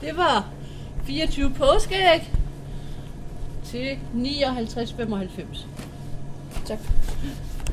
Det var 24 påskeæg til 59,95. Tak.